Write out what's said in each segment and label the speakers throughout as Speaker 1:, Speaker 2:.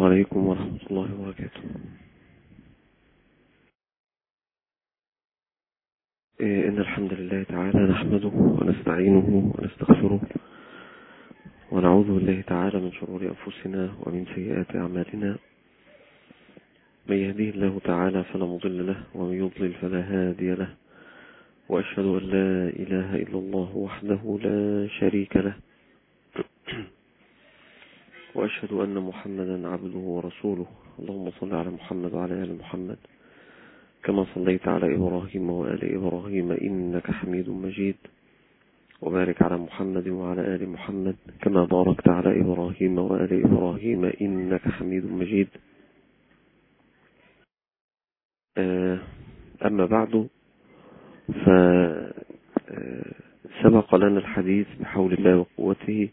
Speaker 1: السلام عليكم ورحمة الله وبركاته. إيه، إن الحمد لله تعالى نحمده ونستعينه ونستغفره ونعوذ بالله تعالى من شرور أنفسنا ومن سيئات أعمالنا. من يهديه الله تعالى فلا مضل له ومن يضلل فلا هادي له. وأشهد أن لا إله إلا الله وحده لا شريك له. وأشهد أن محمدا عبده ورسوله. اللهم صل على محمد وعلى آل محمد. كما صليت على إبراهيم وآل إبراهيم إنك حميد مجيد. وبارك على محمد وعلى آل محمد. كما باركت على إبراهيم وآل إبراهيم إنك حميد مجيد. أما بعد فسبق لنا الحديث بحول الله وقوته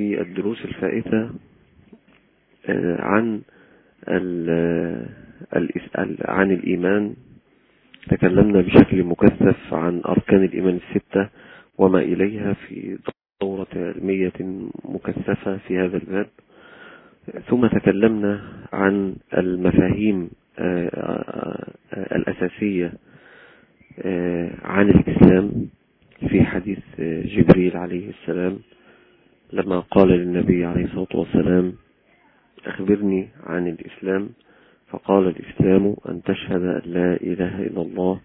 Speaker 1: في الدروس الفائتة عن عن الإيمان. تكلمنا بشكل مكثف عن أركان الإيمان الستة وما إليها في دورة علمية مكثفة في هذا الباب. ثم تكلمنا عن المفاهيم الأساسية عن الإسلام في حديث جبريل عليه السلام. لما قال للنبي عليه الصلاة والسلام أخبرني عن الإسلام. فقال الإسلام أن تشهد أن لا إله إلا الله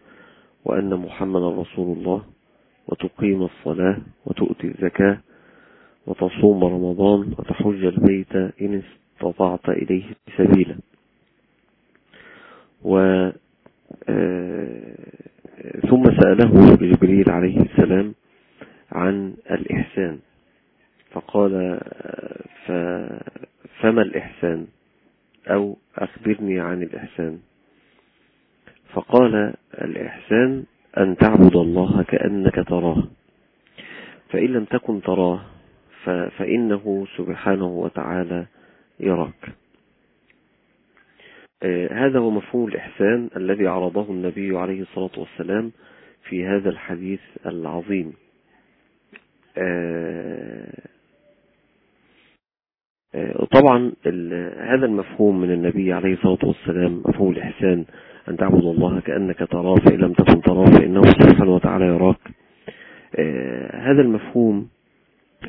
Speaker 1: وأن محمد رسول الله وتقيم الصلاة وتؤتي الزكاة وتصوم رمضان وتحج البيت إن استطعت إليه سبيلا. و ثم سأله جبريل عليه السلام عن الإحسان. فقال ف فما الإحسان؟ أو أخبرني عن الإحسان. فقال الإحسان أن تعبد الله كأنك تراه. فإن لم تكن تراه فإنه سبحانه وتعالى يراك. هذا هو مفهوم الإحسان الذي عرضه النبي عليه الصلاة والسلام في هذا الحديث العظيم. طبعا هذا المفهوم من النبي عليه الصلاة والسلام مفهوم الإحسان أن تعبد الله كأنك تراه فإن لم تكن تراه فإنه سبحانه وتعالى يراك. هذا المفهوم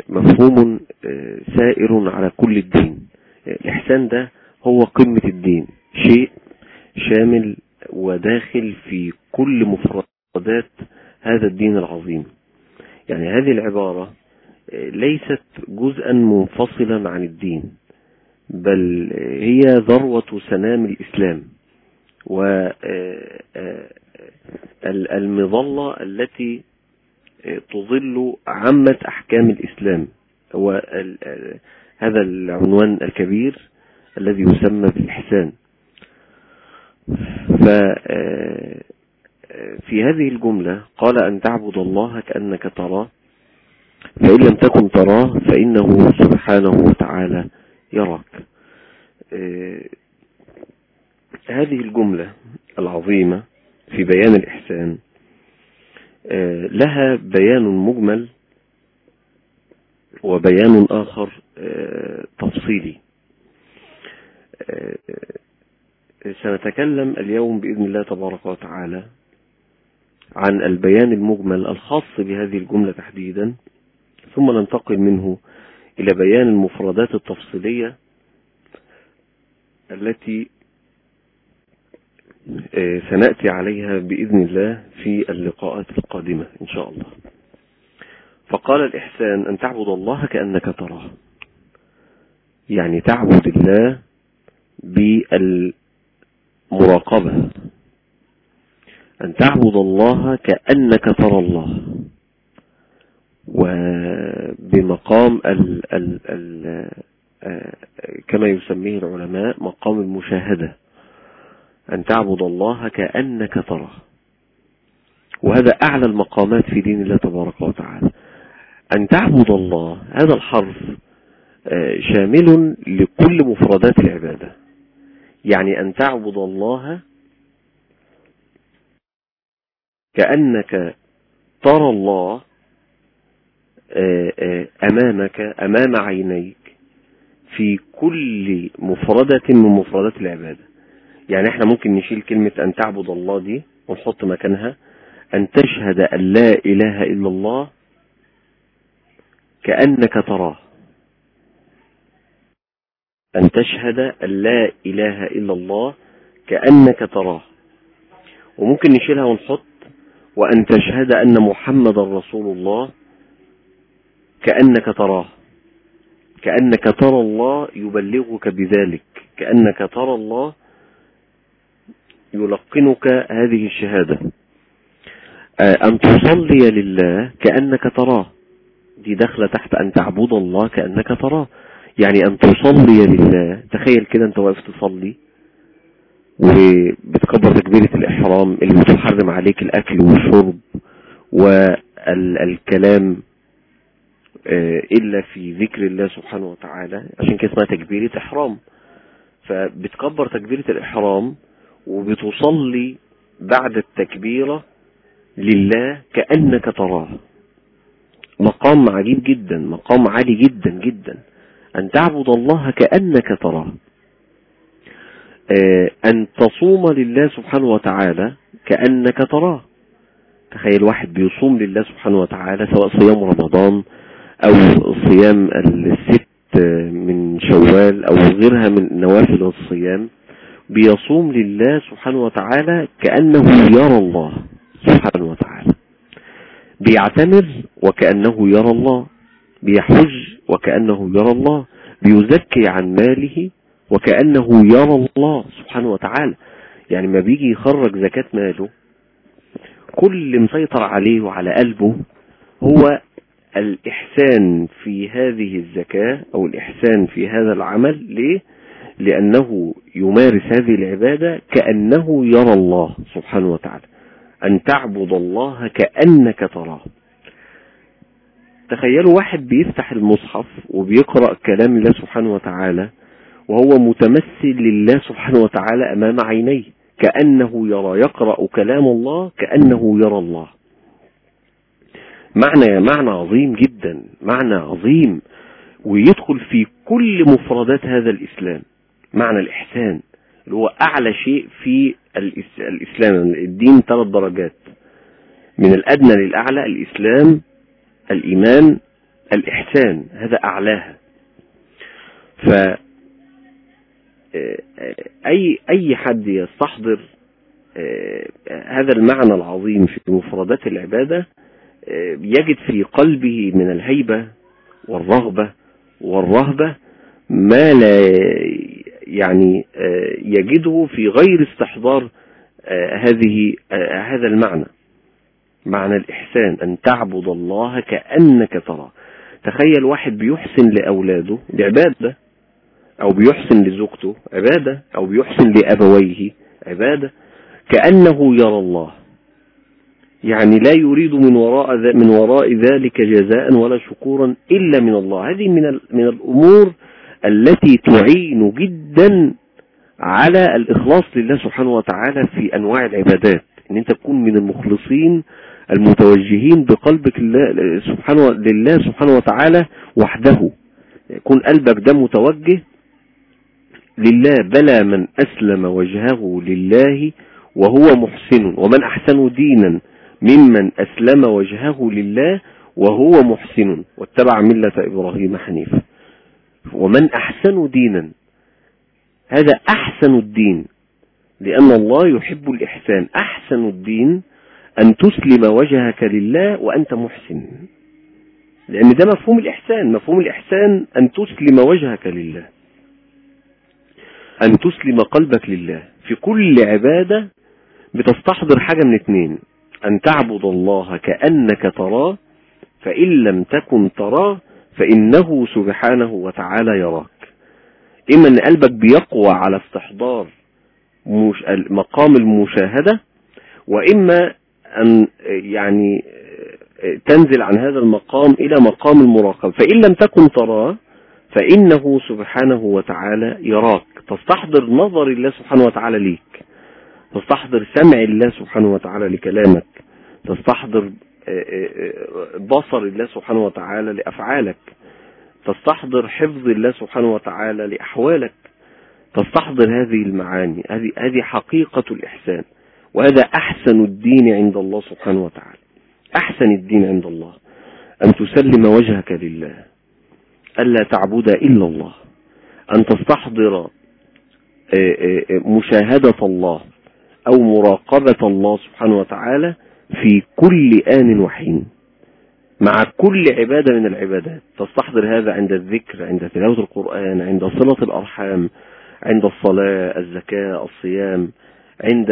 Speaker 1: مفهوم سائر على كل الدين. الإحسان ده هو قمة الدين شيء شامل وداخل في كل مفردات هذا الدين العظيم. يعني هذه العبارة ليست جزءا منفصلا عن الدين بل هي ذروة سنام الإسلام. والمظلة التي تظل عامة أحكام الإسلام. هو هذا العنوان الكبير الذي يسمى بالإحسان. ففي هذه الجملة قال أن تعبد الله كأنك تراه. فإن لم تكن تراه فإنه سبحانه وتعالى يراك. هذه الجملة العظيمة في بيان الإحسان لها بيان مجمل وبيان آخر تفصيلي. سنتكلم اليوم بإذن الله تبارك وتعالى عن البيان المجمل الخاص بهذه الجملة تحديدا. ثم ننتقل منه إلى بيان المفردات التفصيلية التي سنأتي عليها بإذن الله في اللقاءات القادمة إن شاء الله. فقال الإحسان أن تعبد الله كأنك تراه. يعني تعبد الله بالمراقبة. أن تعبد الله كأنك ترى الله. وبمقام ال ال ال كما يسميه العلماء مقام المشاهدة. أن تعبد الله كأنك تراه. وهذا أعلى المقامات في دين الله تبارك وتعالى. أن تعبد الله هذا الحرف شامل لكل مفردات العبادة. يعني أن تعبد الله كأنك ترى الله أمامك أمام عينيك في كل مفردة من مفردات العبادة. يعني إحنا ممكن نشيل كلمة أن تعبد الله دي ونحط مكانها أن تشهد أن لا إله إلا الله كأنك تراه. أن تشهد أن لا إله إلا الله كأنك تراه. وممكن نشيلها ونحط وأن تشهد أن محمد رسول الله كأنك تراه. كأنك ترى الله يبلغك بذلك. كأنك ترى الله يلقنك هذه الشهادة. أن تصلي لله كأنك تراه. دي داخلة تحت أن تعبد الله كأنك تراه. يعني أن تصلي لله. تخيل كده أنت واقف تصلي. وبتكبر تكبيرة الإحرام اللي بتحرم عليك الأكل والشرب والكلام آه، إلا في ذكر الله سبحانه وتعالى عشان كده اسمها تكبيرة إحرام. فبتكبر تكبيرة الإحرام وبتصلي بعد التكبيرة لله كأنك تراه. مقام عجيب جدا مقام عالي جدا جدا. أن تعبد الله كأنك تراه. آه، أن تصوم لله سبحانه وتعالى كأنك تراه. تخيل واحد بيصوم لله سبحانه وتعالى سواء صيام رمضان أو صيام الست من شوال أو غيرها من نوافل الصيام بيصوم لله سبحانه وتعالى كأنه يرى الله سبحانه وتعالى. بيعتمر وكأنه يرى الله. بيحج وكأنه يرى الله. بيزكي عن ماله وكأنه يرى الله سبحانه وتعالى. يعني ما بيجي يخرج زكاة ماله كل مسيطر عليه وعلى قلبه هو الإحسان في هذه الزكاة أو الإحسان في هذا العمل ليه؟ لأنه يمارس هذه العبادة كأنه يرى الله سبحانه وتعالى. أن تعبد الله كأنك تراه. تخيلوا واحد بيفتح المصحف وبيقرأ كلام الله سبحانه وتعالى وهو متمثل لله سبحانه وتعالى أمام عينيه كأنه يرى يقرأ كلام الله كأنه يرى الله. معنى معنى عظيم جدا معنى عظيم ويدخل في كل مفردات هذا الإسلام. معنى الإحسان اللي هو أعلى شيء في الإسلام. الدين ثلاث درجات. من الأدنى للأعلى الإسلام الإيمان الإحسان. هذا أعلاها. ف أي أي حد يستحضر آه، هذا المعنى العظيم في مفردات العبادة آه، يجد في قلبه من الهيبة والرغبة والرهبة ما لا يعني آه، يجده في غير استحضار هذه هذا المعنى. معنى الإحسان أن تعبد الله كأنك ترى تخيل واحد بيحسن لأولاده بعبادة أو بيحسن لزوجته عبادة أو بيحسن لأبويه عبادة كأنه يرى الله. يعني لا يريد من وراء من وراء ذلك جزاء ولا شكورا إلا من الله. هذه من من الأمور التي تعين جدا على الإخلاص لله سبحانه وتعالى في أنواع العبادات. إن أنت تكون من المخلصين المتوجهين بقلبك لله سبحانه لله سبحانه وتعالى وحده. يكون قلبك ده متوجه لله بلى من أسلم وجهه لله وهو محسن. ومن أحسن دينا ممن أسلم وجهه لله وهو محسن واتبع ملة إبراهيم حنيفا. ومن أحسن دينا. هذا أحسن الدين لأن الله يحب الإحسان. أحسن الدين أن تسلم وجهك لله وأنت محسن. لأن ده مفهوم الإحسان. مفهوم الإحسان أن تسلم وجهك لله. أن تسلم قلبك لله. في كل عبادة بتستحضر حاجة من اتنين. أن تعبد الله كأنك تراه فإن لم تكن تراه فإنه سبحانه وتعالى يراك. إما أن قلبك بيقوى على استحضار مقام المشاهدة وإما أن يعني تنزل عن هذا المقام إلى مقام المراقبة. فإن لم تكن تراه فإنه سبحانه وتعالى يراك. تستحضر نظر الله سبحانه وتعالى ليك. تستحضر سمع الله سبحانه وتعالى لكلامك تستحضر آه، آه، آه، بصر الله سبحانه وتعالى لأفعالك تستحضر حفظ الله سبحانه وتعالى لأحوالك تستحضر هذه المعاني هذه هذه حقيقة الإحسان وهذا أحسن الدين عند الله سبحانه وتعالى أحسن الدين عند الله أن تسلم وجهك لله ألا تعبد إلا الله أن تستحضر مشاهدة الله أو مراقبة الله سبحانه وتعالى في كل آن وحين. مع كل عبادة من العبادات. تستحضر هذا عند الذكر عند تلاوة القرآن عند صلة الأرحام عند الصلاة الزكاة الصيام عند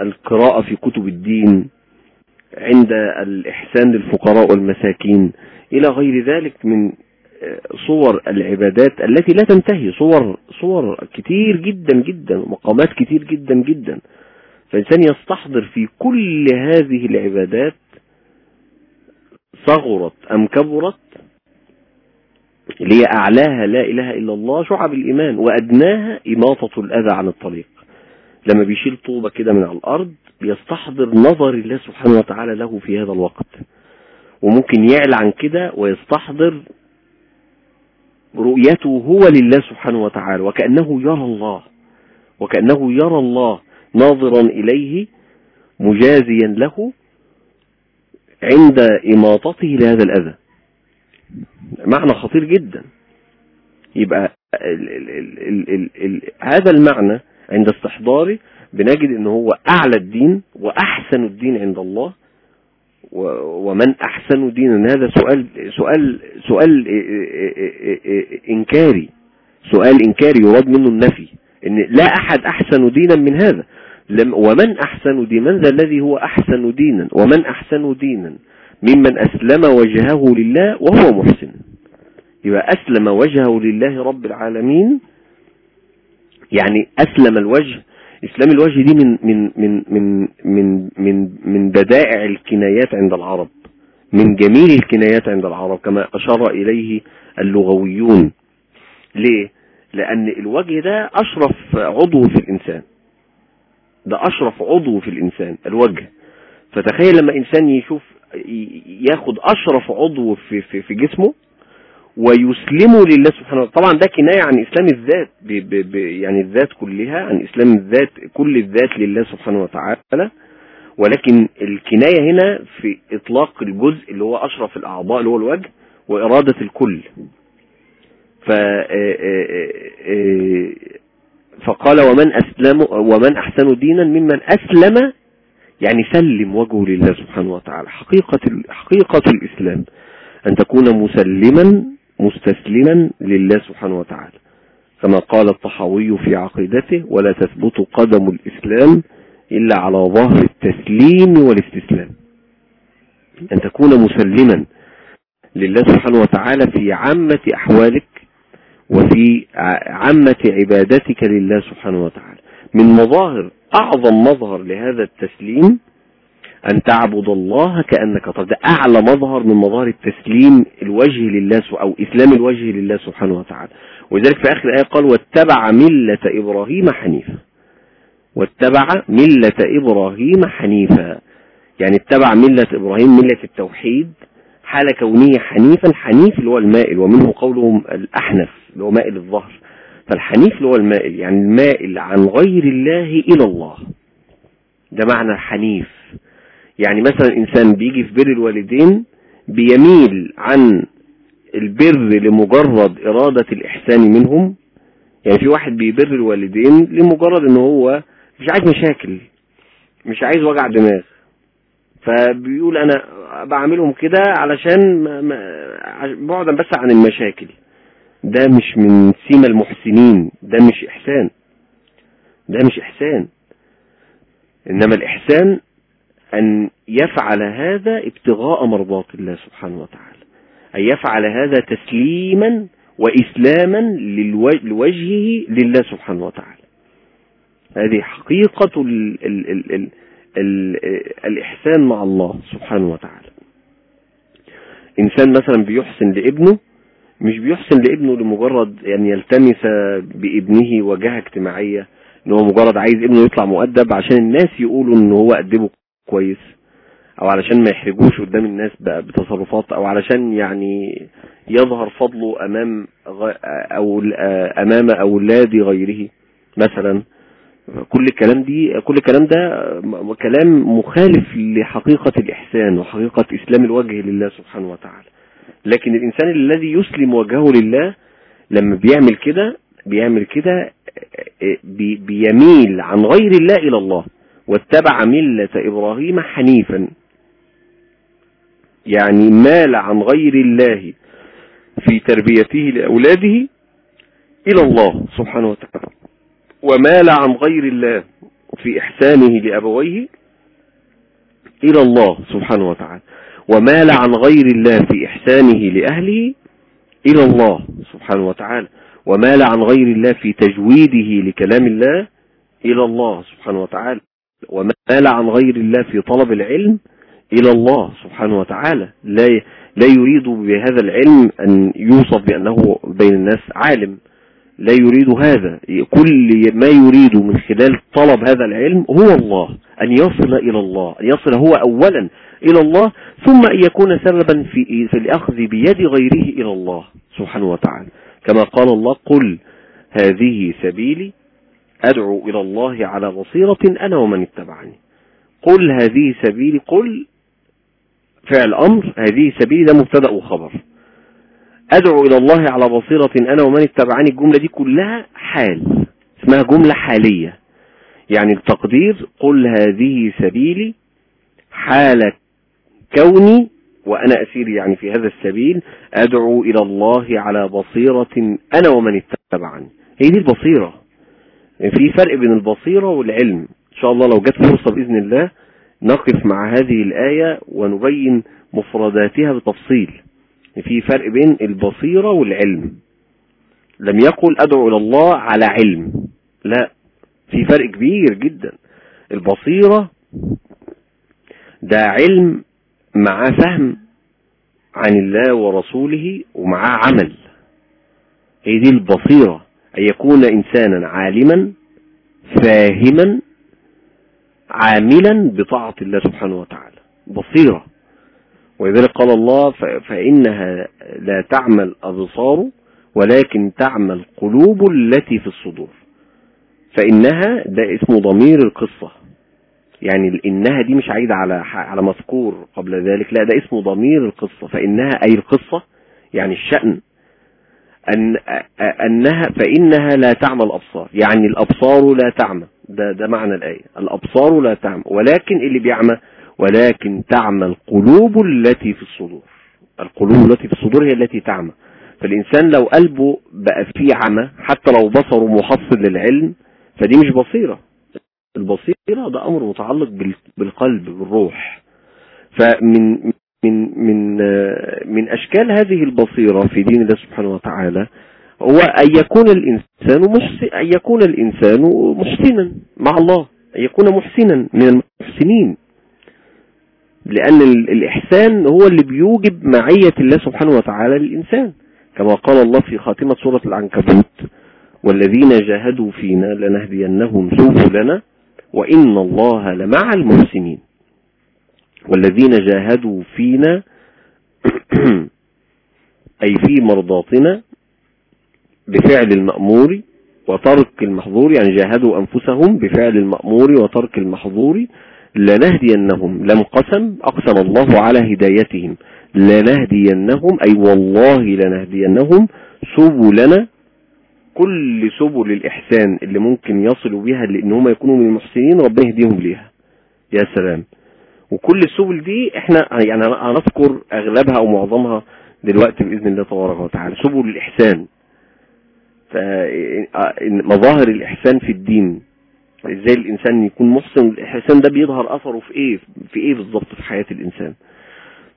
Speaker 1: القراءة في كتب الدين عند الإحسان للفقراء والمساكين إلى غير ذلك من صور العبادات التي لا تنتهي صور صور كتير جدا جدا مقامات كتير جدا جدا. فإنسان يستحضر في كل هذه العبادات صغرت أم كبرت اللي هي أعلاها لا إله إلا الله شعب الإيمان وأدناها إماطة الأذى عن الطريق. لما بيشيل طوبة كده من على الأرض بيستحضر نظر الله سبحانه وتعالى له في هذا الوقت. وممكن يعلى عن كده ويستحضر رؤيته هو لله سبحانه وتعالى وكأنه يرى الله وكأنه يرى الله ناظرا إليه مجازيا له عند إماطته لهذا الأذى. معنى خطير جدا. يبقى ال ال ال ال ال هذا المعنى عند استحضاره بنجد ان هو أعلى الدين وأحسن الدين عند الله ومن أحسن دينا. هذا سؤال سؤال سؤال إنكاري. سؤال إنكاري يراد منه النفي. إن لا أحد أحسن دينا من هذا. ومن أحسن دينا من ذا الذي هو أحسن دينا؟ ومن أحسن دينا؟ ممن أسلم وجهه لله وهو محسن. يبقى أسلم وجهه لله رب العالمين يعني أسلم الوجه إسلام الوجه دي من من من من من من من بدائع الكنايات عند العرب من جميل الكنايات عند العرب كما أشار إليه اللغويون. ليه؟ لأن الوجه ده أشرف عضو في الإنسان. ده أشرف عضو في الإنسان الوجه. فتخيل لما إنسان يشوف ياخد أشرف عضو في, في, في جسمه ويسلمه لله سبحانه وتعالى. طبعا ده كناية عن إسلام الذات ب ب ب يعني الذات كلها عن إسلام الذات كل الذات لله سبحانه وتعالى. ولكن الكناية هنا في إطلاق الجزء اللي هو أشرف الأعضاء اللي هو الوجه وإرادة الكل. ف فقال ومن أسلم ومن أحسن دينا ممن أسلم يعني سلم وجهه لله سبحانه وتعالى. حقيقة, حقيقة الإسلام أن تكون مسلما مستسلما لله سبحانه وتعالى. كما قال الطحاوي في عقيدته ولا تثبت قدم الإسلام إلا على ظهر التسليم والاستسلام. أن تكون مسلما لله سبحانه وتعالى في عامة أحوالك وفي عامة عبادتك لله سبحانه وتعالى. من مظاهر أعظم مظهر لهذا التسليم أن تعبد الله كأنك ترى ده أعلى مظهر من مظاهر التسليم الوجه لله أو إسلام الوجه لله سبحانه وتعالى. ولذلك في آخر الآية قال واتبع ملة إبراهيم حنيفا. واتبع ملة إبراهيم حنيفا. يعني اتبع ملة إبراهيم ملة التوحيد حال كونية حنيفا حنيف اللي هو المائل ومنه قولهم الأحنف اللي هو مائل الظهر. فالحنيف اللي هو المائل يعني المائل عن غير الله إلى الله. ده معنى الحنيف يعني مثلا إنسان بيجي في بر الوالدين بيميل عن البر لمجرد إرادة الإحسان منهم. يعني في واحد بيبر الوالدين لمجرد إن هو مش عايز مشاكل مش عايز وجع دماغ. فبيقول أنا بعملهم كده علشان بعدا بس عن المشاكل. ده مش من سيما المحسنين ده مش إحسان. ده مش إحسان. إنما الإحسان أن يفعل هذا ابتغاء مرضات الله سبحانه وتعالى. أن يفعل هذا تسليما وإسلاما لوجهه لله سبحانه وتعالى. هذه حقيقة ال ال ال ال ال الإحسان مع الله سبحانه وتعالى. إنسان مثلا بيحسن لابنه مش بيحسن لابنه لمجرد يعني يلتمس بابنه وجهة اجتماعية إن هو مجرد عايز ابنه يطلع مؤدب عشان الناس يقولوا إن هو أدبه. كويس أو علشان ما يحرجوش قدام الناس بتصرفات أو علشان يعني يظهر فضله أمام أو أمام أولاد غيره مثلا. كل الكلام دي كل الكلام ده كلام مخالف لحقيقة الإحسان وحقيقة إسلام الوجه لله سبحانه وتعالى. لكن الإنسان الذي يسلم وجهه لله لما بيعمل كده بيعمل كده بيميل عن غير الله إلى الله. واتبع ملة إبراهيم حنيفا. يعني مال عن غير الله في تربيته لأولاده إلى الله سبحانه وتعالى. ومال عن غير الله في إحسانه لأبويه إلى الله سبحانه وتعالى. ومال عن غير الله في إحسانه لأهله إلى الله سبحانه وتعالى. ومال عن غير الله في تجويده لكلام الله إلى الله سبحانه وتعالى. ومال عن غير الله في طلب العلم إلى الله سبحانه وتعالى. لا لا يريد بهذا العلم أن يوصف بأنه بين الناس عالم. لا يريد هذا. كل ما يريد من خلال طلب هذا العلم هو الله. أن يصل إلى الله. أن يصل هو أولا إلى الله ثم أن يكون سببا في, في الأخذ بيد غيره إلى الله سبحانه وتعالى. كما قال الله قل هذه سبيلي أدعو إلى الله على بصيرة أنا ومن اتبعني. قل هذه سبيلي قل فعل أمر هذه سبيلي ده مبتدأ وخبر. أدعو إلى الله على بصيرة أنا ومن اتبعني الجملة دي كلها حال اسمها جملة حالية. يعني التقدير قل هذه سبيلي حال كوني وأنا أسير يعني في هذا السبيل أدعو إلى الله على بصيرة أنا ومن اتبعني. هي دي البصيرة. في فرق بين البصيرة والعلم. إن شاء الله لو جت فرصة بإذن الله نقف مع هذه الآية ونبين مفرداتها بتفصيل. في فرق بين البصيرة والعلم. لم يقل أدعو إلى الله على علم. لا في فرق كبير جدا. البصيرة ده علم مع فهم عن الله ورسوله ومع عمل. هي دي البصيرة. أن يكون إنسانا عالما فاهما عاملا بطاعة الله سبحانه وتعالى بصيرة. ولذلك قال الله فإنها لا تعمل أبصار ولكن تعمل قلوب التي في الصدور. فإنها ده اسمه ضمير القصة. يعني إنها دي مش عايدة على على مذكور قبل ذلك لا ده اسمه ضمير القصة. فإنها أي القصة يعني الشأن أن أنها فإنها لا تعمى الأبصار. يعني الأبصار لا تعمى. ده ده معنى الآية. الأبصار لا تعمى. ولكن اللي بيعمى ولكن تعمى القلوب التي في الصدور. القلوب التي في الصدور هي التي تعمى. فالإنسان لو قلبه بقى فيه عمى حتى لو بصره محصل للعلم فدي مش بصيرة. البصيرة ده أمر متعلق بالقلب بالروح. فمن من من من أشكال هذه البصيرة في دين الله سبحانه وتعالى هو أن يكون الإنسان محسن أن يكون الإنسان محسنا مع الله أن يكون محسنا من المحسنين. لأن الإحسان هو اللي بيوجب معية الله سبحانه وتعالى للإنسان. كما قال الله في خاتمة سورة العنكبوت والذين جاهدوا فينا لنهدينهم سبلنا وإن الله لمع المحسنين. والذين جاهدوا فينا أي في مرضاتنا بفعل المأمور وترك المحظور يعني جاهدوا أنفسهم بفعل المأمور وترك المحظور لنهدينهم. لم قسم أقسم الله على هدايتهم. لنهدينهم أي والله لنهدينهم سبلنا كل سبل الإحسان اللي ممكن يصلوا بها لأن هم يكونوا من المحسنين ربنا يهديهم ليها. يا سلام. وكل السبل دي إحنا يعني هنذكر اغلبها أو معظمها دلوقتي بإذن الله تبارك وتعالى. سبل الإحسان. مظاهر الإحسان في الدين. إزاي الإنسان يكون محسن؟ الإحسان ده بيظهر أثره في إيه؟ في إيه بالظبط في حياة الإنسان؟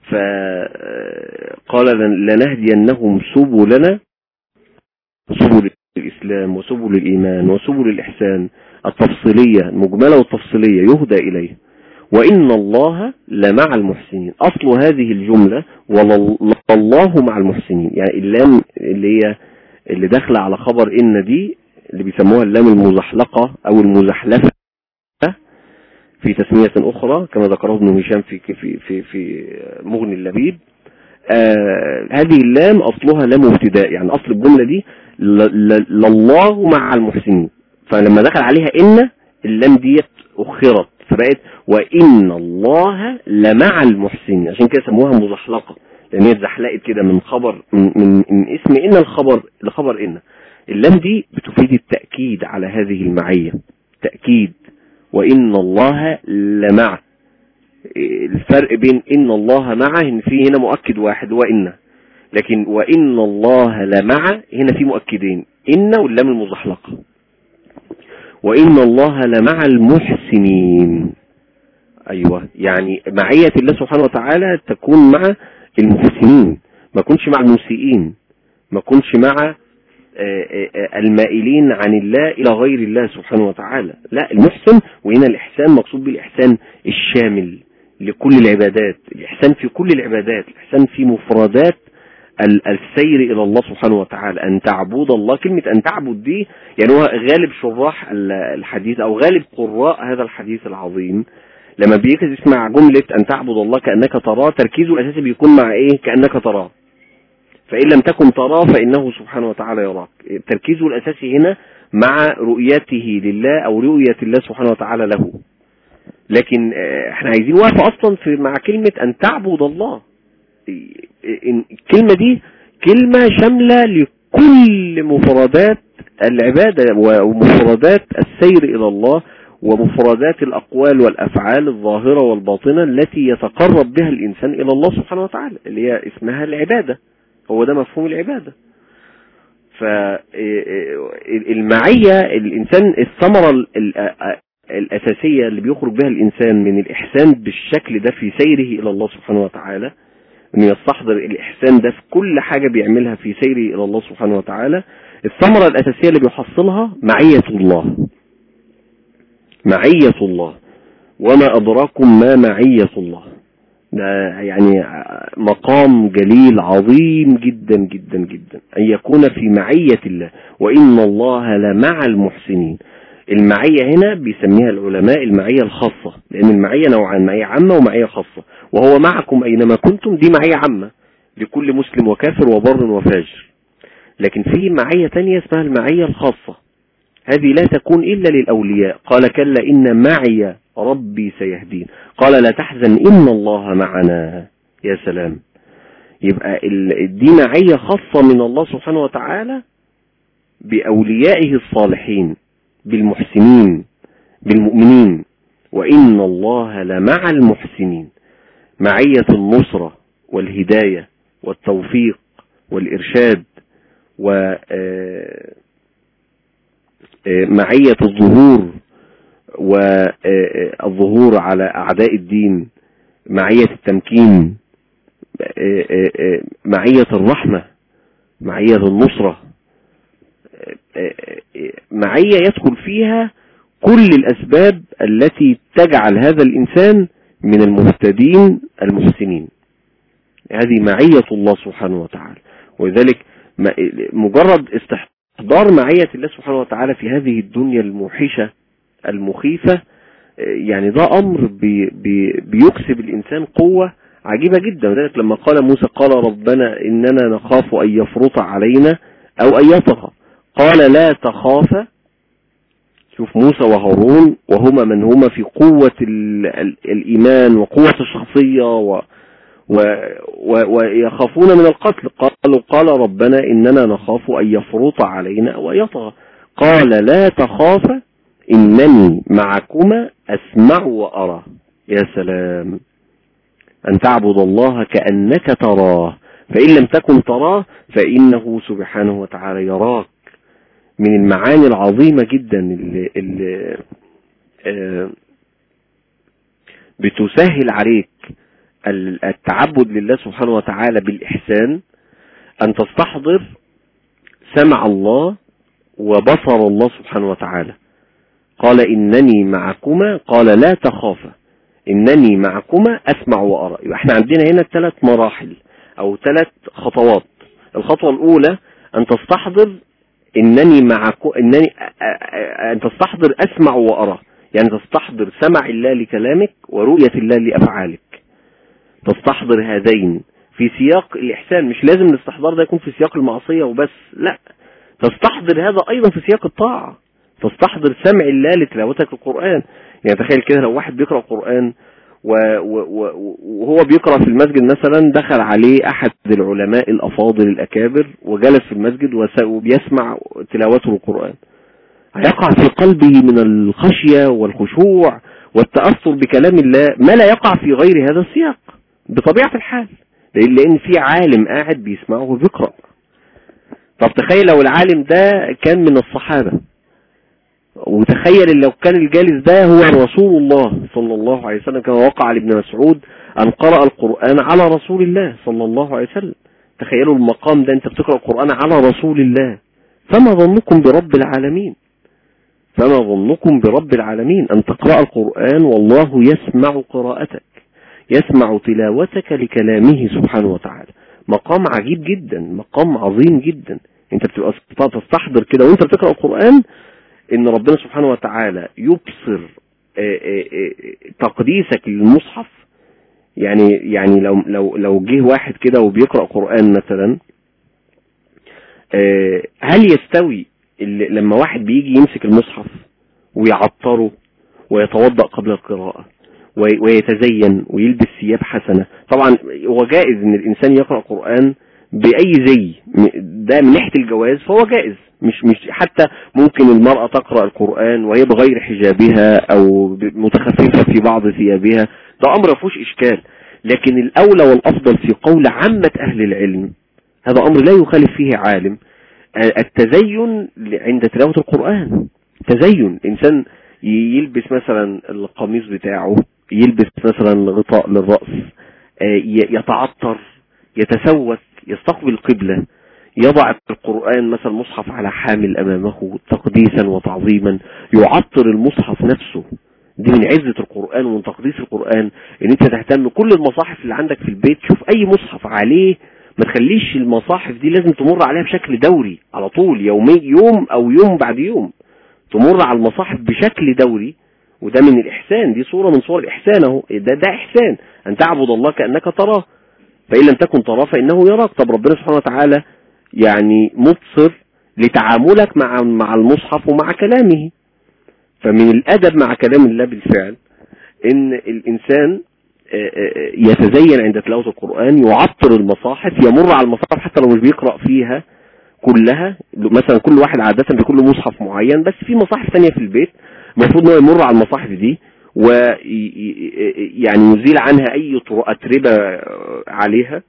Speaker 1: فقال لنهدينهم سبلنا سبل الإسلام وسبل الإيمان وسبل الإحسان التفصيلية المجملة والتفصيلية يهدى إليه. وإن الله لمع المحسنين. أصل هذه الجملة والله مع المحسنين. يعني اللام اللي هي اللي داخلة على خبر إن دي اللي بيسموها اللام المزحلقة أو المزحلفة في تسمية أخرى كما ذكره ابن هشام في في في في مغني اللبيب. آه هذه اللام أصلها لام ابتداء. يعني أصل الجملة دي لله مع المحسنين. فلما دخل عليها إن اللام ديت أخرت. فبقت وإن الله لمع المحسنين. عشان كده سموها مزحلقة. لأن هي اتزحلقت كده من خبر من, من, من اسم إن الخبر لخبر إن. اللام دي بتفيد التأكيد على هذه المعية. تأكيد. وإن الله لمع. الفرق بين إن الله معه إن في هنا مؤكد واحد وإن. لكن وإن الله لمع هنا في مؤكدين. إن واللام المزحلقة. وإن الله لمع المحسنين. أيوة. يعني معية الله سبحانه وتعالى تكون مع المحسنين ما كنش مع المسيئين ما كنش مع آه، آه، المائلين عن الله إلى غير الله سبحانه وتعالى. لا المحسن وهنا الإحسان مقصود بالإحسان الشامل لكل العبادات الإحسان في كل العبادات الإحسان في مفردات السير إلى الله سبحانه وتعالى. أن تعبد الله كلمة أن تعبد دي يعني هو غالب شراح الحديث أو غالب قراء هذا الحديث العظيم. لما بيجي يسمع جملة أن تعبد الله كأنك تراه تركيزه الأساسي بيكون مع إيه؟ كأنك تراه. فإن لم تكن تراه فإنه سبحانه وتعالى يراك. تركيزه الأساسي هنا مع رؤيته لله أو رؤية الله سبحانه وتعالى له. لكن آه، إحنا عايزين وقفة أصلا في مع كلمة أن تعبد الله. الكلمة دي كلمة شاملة لكل مفردات العبادة ومفردات السير إلى الله ومفردات الأقوال والأفعال الظاهرة والباطنة التي يتقرب بها الإنسان إلى الله سبحانه وتعالى اللي هي اسمها العبادة. هو ده مفهوم العبادة. فالمعية الإنسان الثمرة الأساسية اللي بيخرج بها الإنسان من الإحسان بالشكل ده في سيره إلى الله سبحانه وتعالى إنه يستحضر الإحسان ده في كل حاجة بيعملها في سيره إلى الله سبحانه وتعالى. الثمرة الأساسية اللي بيحصلها معية الله. معية الله. وما أدراكم ما معية الله. ده يعني مقام جليل عظيم جدا جدا جدا. أن يكون في معية الله. وإن الله لمع المحسنين. المعية هنا بيسميها العلماء المعية الخاصة لأن المعية نوعان معية عامة ومعية خاصة. وهو معكم أينما كنتم دي معية عامة لكل مسلم وكافر وبر وفاجر. لكن في معية تانية اسمها المعية الخاصة. هذه لا تكون إلا للأولياء. قال كلا إن معي ربي سيهدين. قال لا تحزن إن الله معنا. يا سلام. يبقى دي معية خاصة من الله سبحانه وتعالى بأوليائه الصالحين. بالمحسنين بالمؤمنين. وإن الله لمع المحسنين. معية النصرة والهداية والتوفيق والإرشاد و آه، آه، الظهور والظهور على أعداء الدين. معية التمكين معية الرحمة. معية النصرة. معية يدخل فيها كل الأسباب التي تجعل هذا الإنسان من المهتدين المحسنين. هذه معية الله سبحانه وتعالى. ولذلك مجرد استحضار معية الله سبحانه وتعالى في هذه الدنيا الموحشة المخيفة يعني ده أمر بي بي بيكسب الإنسان قوة عجيبة جدا. وذلك لما قال موسى قال ربنا إننا نخاف أن يفرط علينا أو أن يطغى قال لا تخافا شوف موسى وهارون وهما من هما في قوة الإيمان وقوة الشخصية و و ويخافون من القتل. قالوا قال ربنا إننا نخاف أن يفرط علينا أو يطغى قال لا تخافا إنني معكما أسمع وأرى. يا سلام. أن تعبد الله كأنك تراه. فإن لم تكن تراه فإنه سبحانه وتعالى يراك. من المعاني العظيمة جدا اللي, اللي آه، بتسهل عليك التعبد لله سبحانه وتعالى بالإحسان أن تستحضر سمع الله وبصر الله سبحانه وتعالى. قال إنني معكما. قال لا تخافا إنني معكما أسمع وأرى. إحنا عندنا هنا ثلاث مراحل أو ثلاث خطوات. الخطوة الأولى أن تستحضر إنني معكم إنني أن تستحضر أسمع وأرى. يعني تستحضر سمع الله لكلامك ورؤية الله لأفعالك. تستحضر هذين. في سياق الإحسان مش لازم الاستحضار ده يكون في سياق المعصية وبس لا. تستحضر هذا أيضا في سياق الطاعة. تستحضر سمع الله لتلاوتك القرآن. يعني تخيل كده لو واحد بيقرأ قرآن وهو بيقرأ في المسجد مثلا دخل عليه أحد العلماء الأفاضل الأكابر وجلس في المسجد وبيسمع تلاوته القرآن. هيقع في قلبه من الخشية والخشوع والتأثر بكلام الله ما لا يقع في غير هذا السياق بطبيعة الحال لأن في عالم قاعد بيسمعه وبيقرأ. طب تخيل لو العالم ده كان من الصحابة. وتخيل لو كان الجالس ده هو رسول الله صلى الله عليه وسلم كما وقع لابن مسعود أن قرأ القرآن على رسول الله صلى الله عليه وسلم. تخيلوا المقام ده أنت بتقرأ القرآن على رسول الله. فما ظنكم برب العالمين؟ فما ظنكم برب العالمين أن تقرأ القرآن والله يسمع قراءتك يسمع تلاوتك لكلامه سبحانه وتعالى. مقام عجيب جدا مقام عظيم جدا. أنت بتبقى تستحضر كده وأنت بتقرأ القرآن إن ربنا سبحانه وتعالى يبصر آه، آه، آه، تقديسك للمصحف. يعني يعني لو لو لو جه واحد كده وبيقرأ قرآن مثلا هل يستوي لما واحد بيجي يمسك المصحف ويعطره ويتوضأ قبل القراءة ويتزين ويلبس ثياب حسنة؟ طبعا هو جائز إن الإنسان يقرأ قرآن بأي زي ده من ناحية الجواز فهو جائز. مش مش حتى ممكن المرأة تقرأ القرآن وهي بغير حجابها أو متخففة في بعض ثيابها. ده ما فيهوش إشكال. لكن الأولى والأفضل في قول عامة أهل العلم هذا أمر لا يخالف فيه عالم التزين عند تلاوة القرآن. تزين. إنسان يلبس مثلا القميص بتاعه يلبس مثلا غطاء للرأس آه، يتعطر يتسوس يستقبل القبلة يضع القرآن مثلا مصحف على حامل أمامه تقديسا وتعظيما يعطر المصحف نفسه. دي من عزة القرآن ومن تقديس القرآن إن أنت تهتم كل المصاحف اللي عندك في البيت شوف أي مصحف عليه ما تخليش المصاحف دي لازم تمر عليها بشكل دوري على طول يومي يوم أو يوم بعد يوم. تمر على المصاحف بشكل دوري وده من الإحسان دي صورة من صور الإحسان أهو ده ده إحسان. أن تعبد الله كأنك تراه. فإن لم تكن تراه فإنه يراك. طب ربنا سبحانه وتعالى يعني مبصر لتعاملك مع مع المصحف ومع كلامه. فمن الأدب مع كلام الله بالفعل آه، آه، يتزين عند تلاوة القرآن يعطر المصاحف يمر على المصاحف حتى لو مش بيقرأ فيها كلها. مثلا كل واحد عادة بكل مصحف معين بس في مصاحف ثانية في البيت المفروض انه يمر على المصاحف دي ويعني يزيل عنها أي أتربة عليها.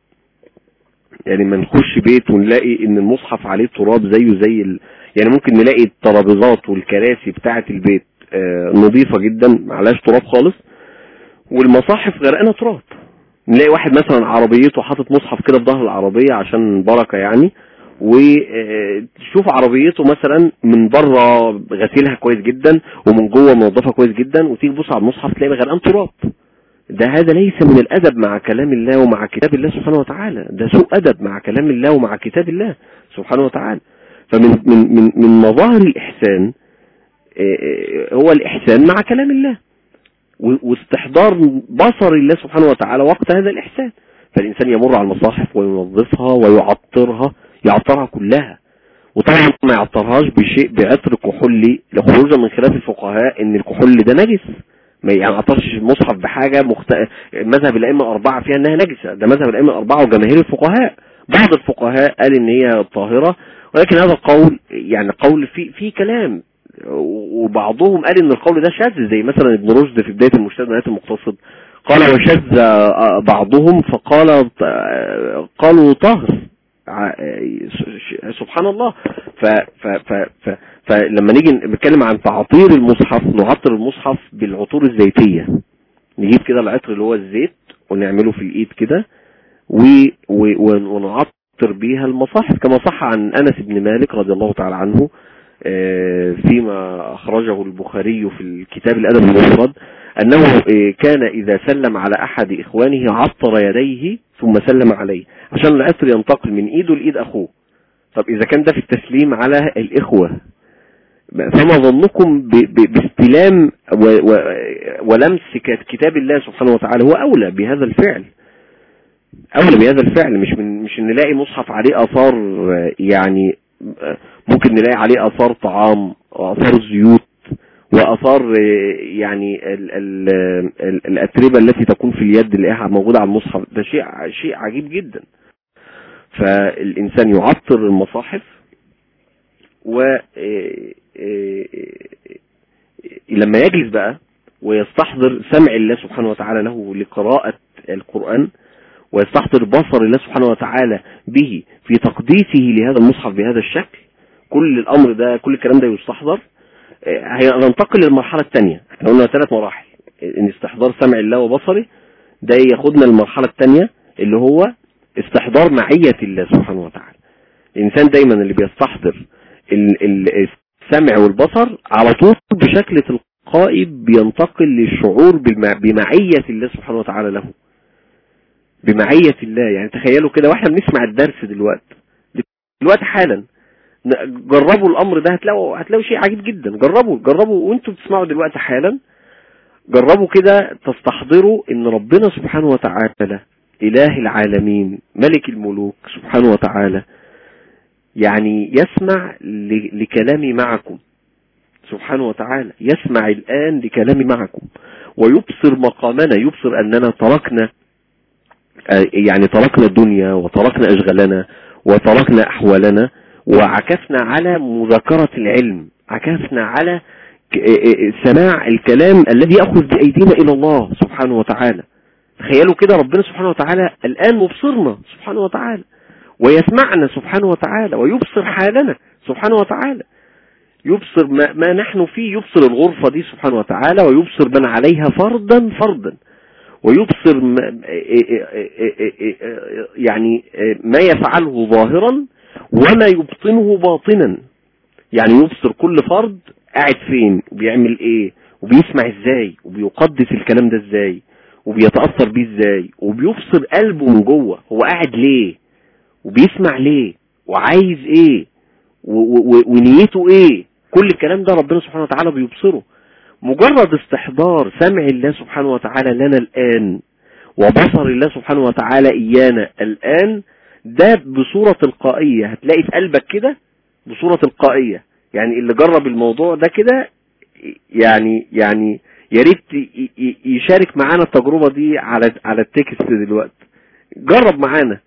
Speaker 1: يعني ما نخش بيت ونلاقي إن المصحف عليه تراب زيه زي ال... يعني ممكن نلاقي الترابيزات والكراسي بتاعه البيت آه، نظيفة جدا معلاش تراب خالص. والمصاحف غرقانة تراب. نلاقي واحد مثلا عربيته حاطط مصحف كده في ظهر العربية عشان بركة يعني وتشوف عربيته مثلا من بره غسيلها كويس جدا ومن جوه منظفها كويس جدا وتيجي تبص على المصحف تلاقي غرقان تراب. ده هذا ليس من الأدب مع كلام الله ومع كتاب الله سبحانه وتعالى. ده سوء أدب مع كلام الله ومع كتاب الله سبحانه وتعالى. فمن من من من مظاهر الإحسان آه، آه، هو الإحسان مع كلام الله. واستحضار بصر الله سبحانه وتعالى وقت هذا الإحسان. فالإنسان يمر على المصاحف وينظفها ويعطرها يعطرها كلها. وطبعا ما يعطرهاش بشيء بعطر كحولي لخروجا من خلاف الفقهاء إن الكحول ده نجس. يعني عطرش المصحف بحاجة مخت... مذهب الأئمة الأربعة فيها إنها نجسة. ده مذهب الأئمة الأربعة وجماهير الفقهاء. بعض الفقهاء قال إن هي طاهرة ولكن هذا القول يعني قول في في كلام. وبعضهم قال إن القول ده شاذ زي مثلا ابن رشد في بداية المجتهد نهايه المقتصد. قال وشذ بعضهم فقال قالوا طاهر. سبحان الله. ف ف ف ف فلما نيجي نتكلم عن تعطير المصحف نعطر المصحف بالعطور الزيتية. نجيب كده العطر اللي هو الزيت ونعمله في الإيد كده ونعطر بيها المصاحف كما صح عن أنس بن مالك رضي الله تعالى عنه آه، فيما أخرجه البخاري في الكتاب الأدب المفرد أنه آه، كان إذا سلم على أحد إخوانه عطر يديه ثم سلم عليه. عشان العطر ينتقل من إيده لإيد أخوه. طب إذا كان ده في التسليم على الإخوة. فما ظنكم باستلام ولمس كتاب الله سبحانه وتعالى هو أولى بهذا الفعل؟ أولى بهذا الفعل مش من مش نلاقي مصحف عليه آثار يعني ممكن نلاقي عليه آثار طعام وآثار زيوت وآثار يعني ال ال ال الأتربة التي تكون في اليد اللي موجودة على المصحف. ده شيء شيء عجيب جدا. فالإنسان يعطر المصاحف و لما يجلس بقى ويستحضر سمع الله سبحانه وتعالى له لقراءة القرآن ويستحضر بصر الله سبحانه وتعالى به في تقديسه لهذا المصحف بهذا الشكل كل الأمر ده كل الكلام ده يستحضر هننتقل للمرحلة الثانية إحنا قلنا ثلاث مراحل إن استحضار سمع الله وبصره ده ياخدنا للمرحلة الثانية اللي هو استحضار معية الله سبحانه وتعالى. الإنسان دايما اللي بيستحضر السمع والبصر على طول بشكل تلقائي بينتقل للشعور بمعية الله سبحانه وتعالى له. بمعية الله. يعني تخيلوا كده وإحنا بنسمع الدرس دلوقتي. دلوقتي حالا. جربوا الأمر ده هتلاقوا هتلاقوا شيء عجيب جدا. جربوا جربوا وانتوا بتسمعوا دلوقتي حالا. جربوا كده تستحضروا إن ربنا سبحانه وتعالى إله العالمين ملك الملوك سبحانه وتعالى يعني يسمع لكلامي معكم. سبحانه وتعالى يسمع الآن لكلامي معكم. ويبصر مقامنا يبصر أننا تركنا يعني تركنا الدنيا وتركنا أشغالنا وتركنا أحوالنا وعكفنا على مذاكرة العلم. عكفنا على سماع الكلام الذي يأخذ بأيدينا إلى الله سبحانه وتعالى. تخيلوا كده ربنا سبحانه وتعالى الآن مبصرنا سبحانه وتعالى. ويسمعنا سبحانه وتعالى ويبصر حالنا سبحانه وتعالى. يبصر ما, ما نحن فيه يبصر الغرفة دي سبحانه وتعالى ويبصر من عليها فردا فردا. ويبصر ما يعني ما يفعله ظاهرا وما يبطنه باطنا. يعني يبصر كل فرد قاعد فين وبيعمل إيه وبيسمع إزاي وبيقدس الكلام ده إزاي وبيتأثر بيه إزاي وبيبصر قلبه من جوه هو قاعد ليه. وبيسمع ليه وعايز إيه ونيته إيه كل الكلام ده ربنا سبحانه وتعالى بيبصره. مجرد استحضار سمع الله سبحانه وتعالى لنا الآن وبصر الله سبحانه وتعالى إيانا الآن ده بصورة تلقائية. هتلاقي في قلبك كده بصورة تلقائية. يعني اللي جرب الموضوع ده كده يعني يعني يا ريت يشارك معانا التجربة دي على على التكست دلوقتي. جرب معانا.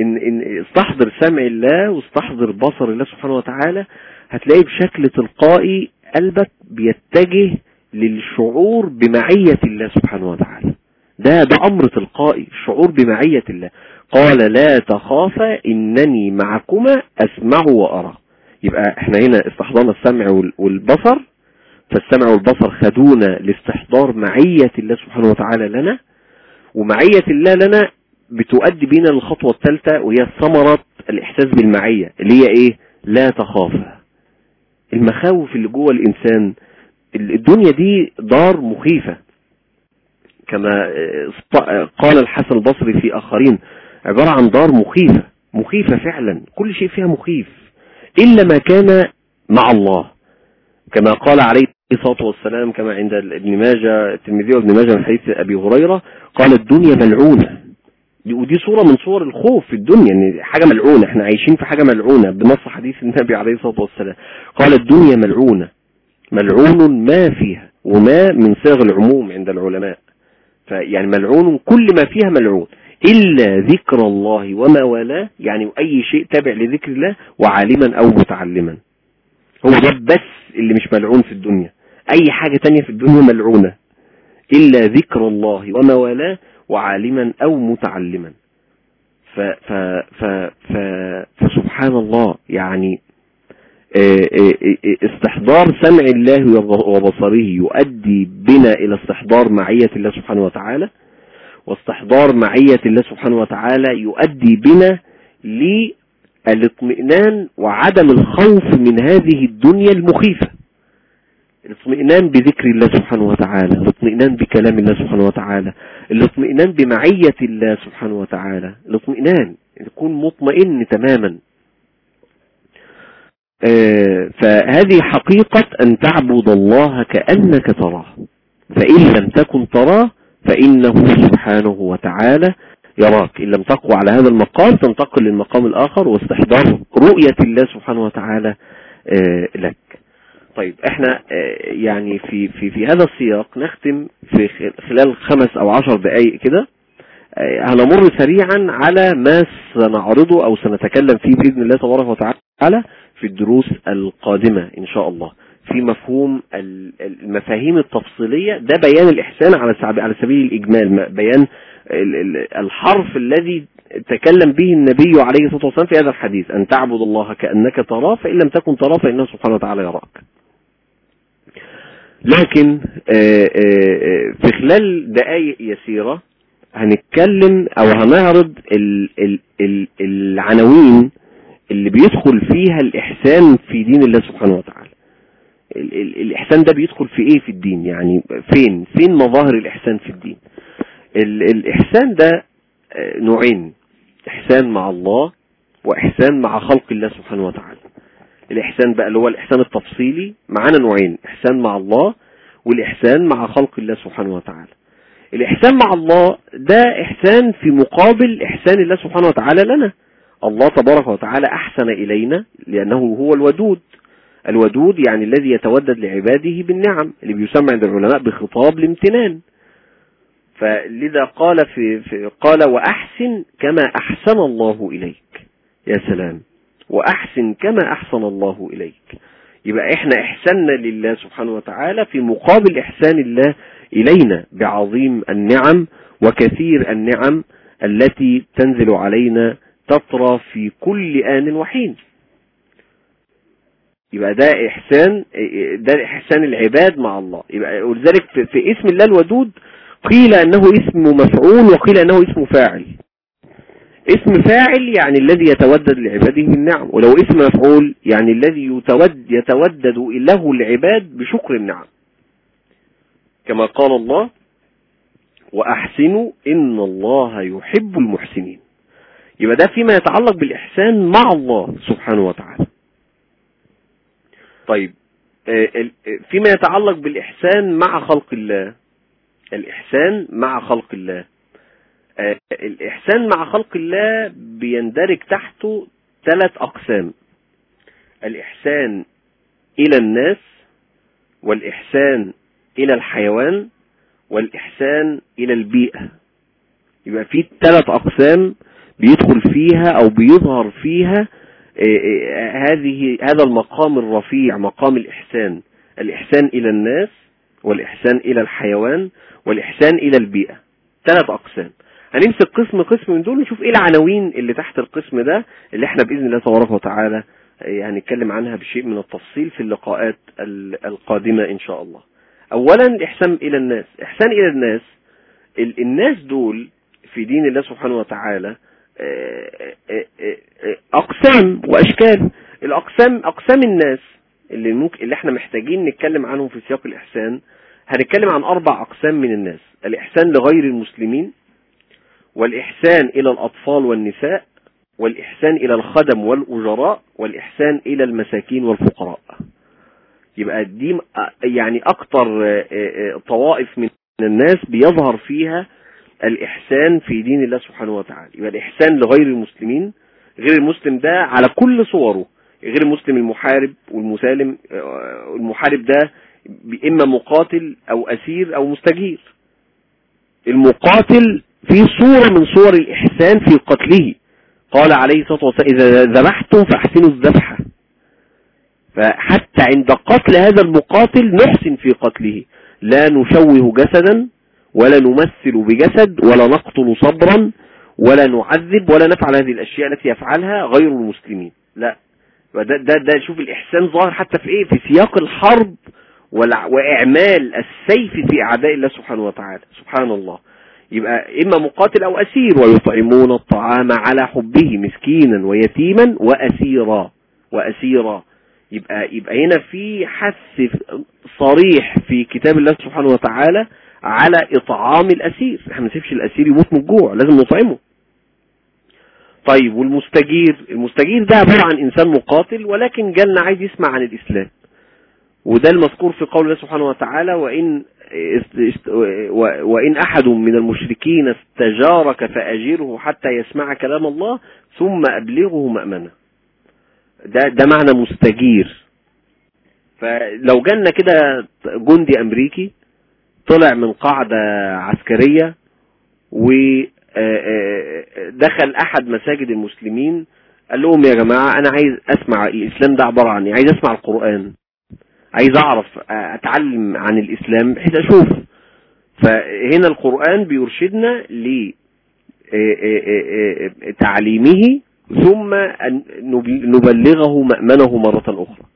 Speaker 1: إن إن استحضر سمع الله واستحضر بصر الله سبحانه وتعالى هتلاقي بشكل تلقائي قلبك بيتجه للشعور بمعية الله سبحانه وتعالى. ده ده أمر تلقائي شعور بمعية الله. قال لا تخافا إنني معكما أسمع وأرى. يبقى إحنا هنا استحضرنا السمع والبصر فالسمع والبصر خدونا لاستحضار معية الله سبحانه وتعالى لنا ومعية الله لنا بتؤدي بينا للخطوة الثالثة وهي ثمرة الإحساس بالمعية اللي هي إيه؟ لا تخاف. المخاوف اللي جوه الإنسان الدنيا دي دار مخيفة. كما قال الحسن البصري في آخرين عبارة عن دار مخيفة مخيفة فعلا كل شيء فيها مخيف إلا ما كان مع الله. كما قال عليه الصلاة والسلام كما عند ابن ماجه الترمذي وابن ماجه من حديث أبي هريرة قال الدنيا ملعونة. ودي صورة من صور الخوف في الدنيا إن حاجة ملعونة إحنا عايشين في حاجة ملعونة بنص حديث النبي عليه الصلاة والسلام. قال الدنيا ملعونة ملعون ما فيها وما من صيغ العموم عند العلماء. فيعني ملعون كل ما فيها ملعون. إلا ذكر الله وما والاه يعني أي شيء تابع لذكر الله وعالما أو متعلما. هو ده بس اللي مش ملعون في الدنيا. أي حاجة تانية في الدنيا ملعونة. إلا ذكر الله وما والاه وعالما أو متعلما. ف ف ف ف فسبحان الله يعني استحضار سمع الله وبصره يؤدي بنا إلى استحضار معية الله سبحانه وتعالى واستحضار معية الله سبحانه وتعالى يؤدي بنا للاطمئنان وعدم الخوف من هذه الدنيا المخيفة. الاطمئنان بذكر الله سبحانه وتعالى الاطمئنان بكلام الله سبحانه وتعالى الاطمئنان بمعية الله سبحانه وتعالى. الاطمئنان يكون مطمئن تماما. آه، فهذه حقيقة أن تعبد الله كأنك تراه. فإن لم تكن تراه فإنه سبحانه وتعالى يراك. إن لم تقوى على هذا المقام تنتقل للمقام الآخر واستحضار رؤية الله سبحانه وتعالى آه، لك. طيب إحنا آه، يعني في في في هذا السياق نختم في خلال خمس أو عشر دقائق كده هنمر سريعا على ما سنعرضه أو سنتكلم فيه بإذن الله تبارك وتعالى في الدروس القادمة إن شاء الله. في مفهوم المفاهيم التفصيلية ده بيان الإحسان على على سبيل الإجمال بيان الحرف الذي تكلم به النبي عليه الصلاة والسلام في هذا الحديث أن تعبد الله كأنك تراه فإن لم تكن تراه فإنه سبحانه وتعالى يراك. لكن آه، آه، آه، في خلال دقائق يسيرة هنتكلم أو هنعرض العناوين اللي بيدخل فيها الإحسان في دين الله سبحانه وتعالى. الإحسان ده بيدخل في إيه في الدين؟ يعني فين؟ فين مظاهر الإحسان في الدين؟ الإحسان ده نوعين إحسان مع الله وإحسان مع خلق الله سبحانه وتعالى. الإحسان بقى اللي هو الإحسان التفصيلي معانا نوعين إحسان مع الله والإحسان مع خلق الله سبحانه وتعالى. الإحسان مع الله ده إحسان في مقابل إحسان الله سبحانه وتعالى لنا. الله تبارك وتعالى أحسن إلينا لأنه هو الودود. الودود يعني الذي يتودد لعباده بالنعم اللي بيسمى عند العلماء بخطاب الامتنان. فلذا قال في, في قال وأحسن كما أحسن الله إليك. يا سلام. وأحسن كما أحسن الله إليك. يبقى إحنا احسننا لله سبحانه وتعالى في مقابل إحسان الله إلينا بعظيم النعم وكثير النعم التي تنزل علينا تطرى في كل آن وحين. يبقى ده إحسان ده إحسان العباد مع الله. يبقى ولذلك في اسم الله الودود قيل أنه اسم مفعول وقيل أنه اسم فاعل. اسم فاعل يعني الذي يتودد لعباده بالنعم ولو اسم مفعول يعني الذي يتود يتودد له العباد بشكر النعم. كما قال الله وأحسنوا إن الله يحب المحسنين. يبقى ده فيما يتعلق بالإحسان مع الله سبحانه وتعالى. طيب آه، آه، فيما يتعلق بالإحسان مع خلق الله الإحسان مع خلق الله الإحسان مع خلق الله بيندرج تحته ثلاث أقسام. الإحسان إلى الناس والإحسان إلى الحيوان والإحسان إلى البيئة. يبقى في ثلاث أقسام بيدخل فيها أو بيظهر فيها آه، آه، هذه هذا المقام الرفيع مقام الإحسان. الإحسان إلى الناس والإحسان إلى الحيوان والإحسان إلى البيئة. ثلاث أقسام. هنمسك قسم قسم من دول ونشوف إيه العناوين اللي تحت القسم ده اللي إحنا بإذن الله تبارك وتعالى آه، هنتكلم عنها بشيء من التفصيل في اللقاءات القادمة إن شاء الله. أولا الإحسان إلى الناس. إحسان إلى الناس الناس دول في دين الله سبحانه وتعالى أقسام وأشكال. الأقسام أقسام الناس اللي ممكن اللي إحنا محتاجين نتكلم عنهم في سياق الإحسان هنتكلم عن أربع أقسام من الناس. الإحسان لغير المسلمين والإحسان إلى الأطفال والنساء والإحسان إلى الخدم والأجراء والإحسان إلى المساكين والفقراء. يبقى دي يعني أكتر آه، آه، طوائف من الناس بيظهر فيها الإحسان في دين الله سبحانه وتعالى. يبقى الإحسان لغير المسلمين غير المسلم ده على كل صوره. غير المسلم المحارب والمسالم آه، المحارب ده إما مقاتل أو أسير أو مستجير. المقاتل في صورة من صور الإحسان في قتله. قال عليه الصلاة والسلام إذا ذبحتم فأحسنوا الذبحة فحتى عند قتل هذا المقاتل نحسن في قتله. لا نشوه جسدا ولا نمثل بجسد ولا نقتل صبرا ولا نعذب ولا نفعل هذه الأشياء التي يفعلها غير المسلمين. لا. ده, ده, ده شوف الإحسان ظاهر حتى في إيه؟ في سياق الحرب وإعمال السيف في أعداء الله سبحانه وتعالى. سبحان الله. يبقى إما مقاتل أو أسير ويطعمون الطعام على حبه مسكينا ويتيما وأسيرا وأسيرا. يبقى يبقى هنا في حث صريح في كتاب الله سبحانه وتعالى على إطعام الأسير. إحنا ما نسيبش الأسير يموت من الجوع لازم نطعمه. طيب والمستجير؟ المستجير ده عبارة عن إنسان مقاتل ولكن جالنا عايز يسمع عن الإسلام. وده المذكور في قول الله سبحانه وتعالى وإن وإن أحد من المشركين استجارك فأجره حتى يسمع كلام الله ثم أبلغه مأمنة. ده ده معنى مستجير. فلو جالنا كده جندي أمريكي طلع من قاعدة عسكرية ودخل أحد مساجد المسلمين قال لهم يا جماعة أنا عايز أسمع الإسلام ده عبارة عن إيه؟ عايز أسمع القرآن. عايز أعرف أتعلم عن الإسلام بحيث أشوف. فهنا القرآن بيرشدنا ل تعليمه ثم نبلغه مأمنه مرة أخرى.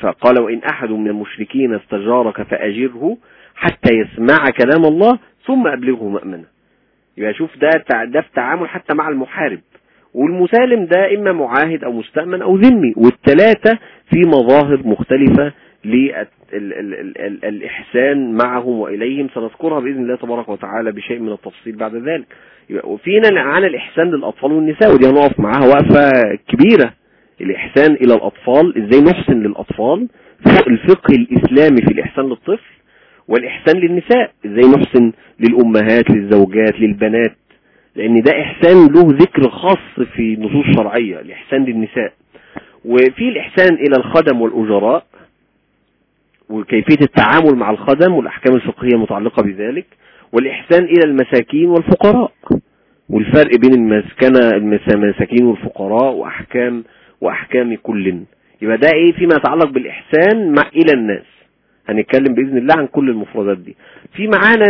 Speaker 1: فقال وإن أحد من المشركين استجارك فأجره حتى يسمع كلام الله ثم أبلغه مأمنه. يبقى شوف ده ده في تعامل حتى مع المحارب. والمسالم ده إما معاهد أو مستأمن أو ذمي والثلاثة في مظاهر مختلفة للإحسان معهم وإليهم سنذكرها بإذن الله تبارك وتعالى بشيء من التفصيل بعد ذلك. وفينا عن الإحسان للأطفال والنساء ودي هنقف معاها وقفة كبيرة. الإحسان إلى الأطفال إزاي نحسن للأطفال؟ الفقه الإسلامي في الإحسان للطفل والإحسان للنساء إزاي نحسن للأمهات للزوجات للبنات لأن ده إحسان له ذكر خاص في نصوص شرعية الإحسان للنساء. وفي الإحسان إلى الخدم والأجراء وكيفية التعامل مع الخدم والأحكام الفقهية المتعلقة بذلك والإحسان إلى المساكين والفقراء والفرق بين المسكنة المساكين والفقراء وأحكام وأحكام كل. يبقى ده إيه فيما يتعلق بالإحسان مع إلى الناس. هنتكلم بإذن الله عن كل المفردات دي. في معانا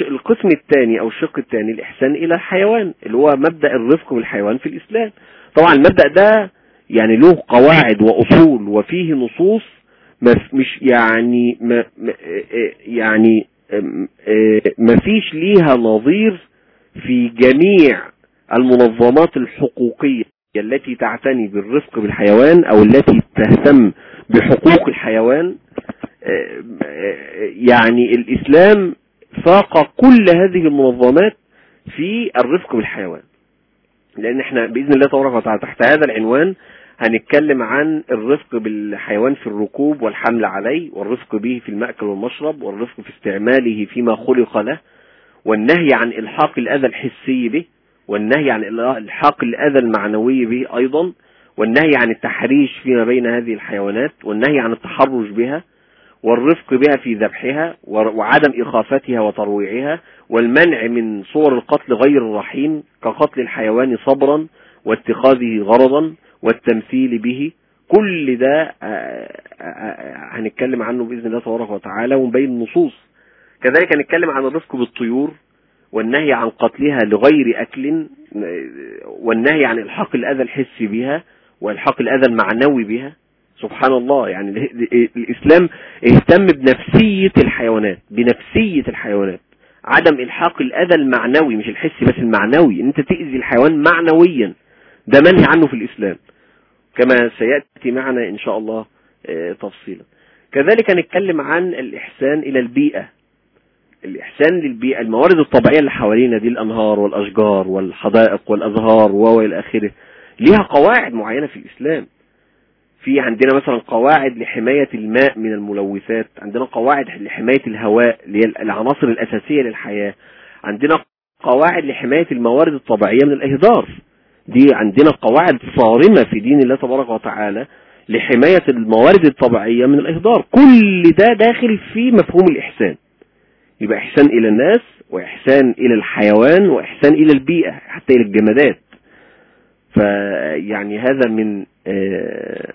Speaker 1: القسم الثاني أو الشق الثاني الإحسان إلى الحيوان اللي هو مبدأ الرفق بالحيوان في الإسلام. طبعا المبدأ ده يعني له قواعد وأصول وفيه نصوص مش يعني ما يعني ما فيش ليها نظير في جميع المنظمات الحقوقية التي تعتني بالرفق بالحيوان أو التي تهتم بحقوق الحيوان. يعني الإسلام فاق كل هذه المنظمات في الرفق بالحيوان. لأن إحنا بإذن الله تبارك وتعالى تحت هذا العنوان هنتكلم عن الرفق بالحيوان في الركوب والحمل عليه والرفق به في المأكل والمشرب والرفق في استعماله فيما خلق له والنهي عن إلحاق الأذى الحسي به والنهي عن إلحاق الأذى المعنوي به أيضا والنهي عن التحريش فيما بين هذه الحيوانات والنهي عن التحرش بها والرفق بها في ذبحها وعدم إخافتها وترويعها والمنع من صور القتل غير الرحيم كقتل الحيوان صبرا واتخاذه غرضا والتمثيل به. كل ده آه، آه، آه، هنتكلم عنه بإذن الله تبارك وتعالى ونبين النصوص. كذلك هنتكلم عن الرفق بالطيور والنهي عن قتلها لغير أكل والنهي عن إلحاق الأذى الحسي بها وإلحاق الأذى المعنوي بها. سبحان الله يعني الإسلام اهتم بنفسية الحيوانات بنفسية الحيوانات. عدم إلحاق الأذى المعنوي مش الحسي بس المعنوي أنت تأذي الحيوان معنويا. ده منهي عنه في الإسلام. كما سيأتي معنا إن شاء الله آه، تفصيلا. كذلك نتكلم عن الإحسان إلى البيئة. الإحسان للبيئة الموارد الطبيعية اللي حوالينا دي الأنهار والأشجار والحدائق والأزهار وإلى آخره ليها قواعد معينة في الإسلام. في عندنا مثلا قواعد لحماية الماء من الملوثات عندنا قواعد لحماية الهواء اللي هي العناصر الأساسية للحياة عندنا قواعد لحماية الموارد الطبيعية من الإهدار. دي عندنا قواعد صارمة في دين الله تبارك وتعالى لحماية الموارد الطبيعية من الإهدار. كل ده داخل في مفهوم الإحسان. يبقى إحسان إلى الناس وإحسان إلى الحيوان وإحسان إلى البيئة حتى إلى الجمادات. فيعني هذا من آه،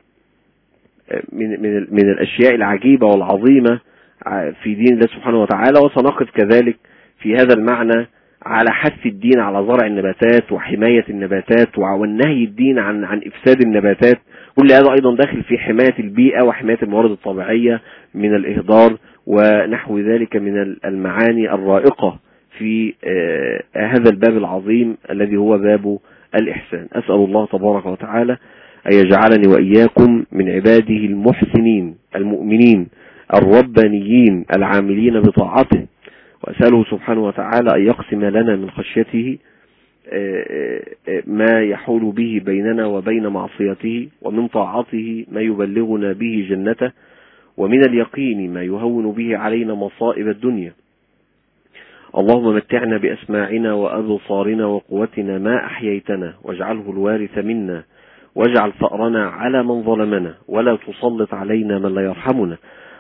Speaker 1: من من من الأشياء العجيبة والعظيمة في دين الله سبحانه وتعالى وسنقف كذلك في هذا المعنى على حث الدين على زرع النباتات وحماية النباتات والنهي الدين عن عن إفساد النباتات. كل هذا أيضا داخل في حماية البيئة وحماية الموارد الطبيعية من الإهدار ونحو ذلك من المعاني الرائقة في آه، هذا الباب العظيم الذي هو باب الإحسان. أسأل الله تبارك وتعالى أن يجعلني وإياكم من عباده المحسنين المؤمنين الربانيين العاملين بطاعته. وأسأله سبحانه وتعالى أن يقسم لنا من خشيته ما يحول به بيننا وبين معصيته ومن طاعته ما يبلغنا به جنته ومن اليقين ما يهون به علينا مصائب الدنيا. اللهم متعنا بأسماعنا وأبصارنا وقوتنا ما أحييتنا واجعله الوارث منا واجعل فأرنا على من ظلمنا ولا تسلط علينا من لا يرحمنا.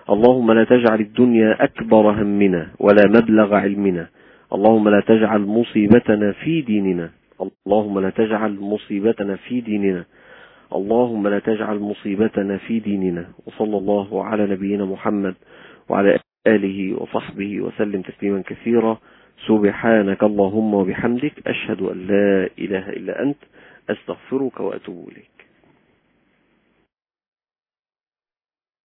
Speaker 1: اللهم لا تجعل الدنيا أكبر همنا ولا مبلغ علمنا. اللهم لا تجعل مصيبتنا في ديننا. اللهم لا تجعل مصيبتنا في ديننا. اللهم لا تجعل مصيبتنا في ديننا. وصلى الله على نبينا محمد وعلى آله وصحبه وسلم تسليما كثيرا. سبحانك اللهم وبحمدك أشهد أن لا إله إلا أنت أستغفرك وأتوب إليك.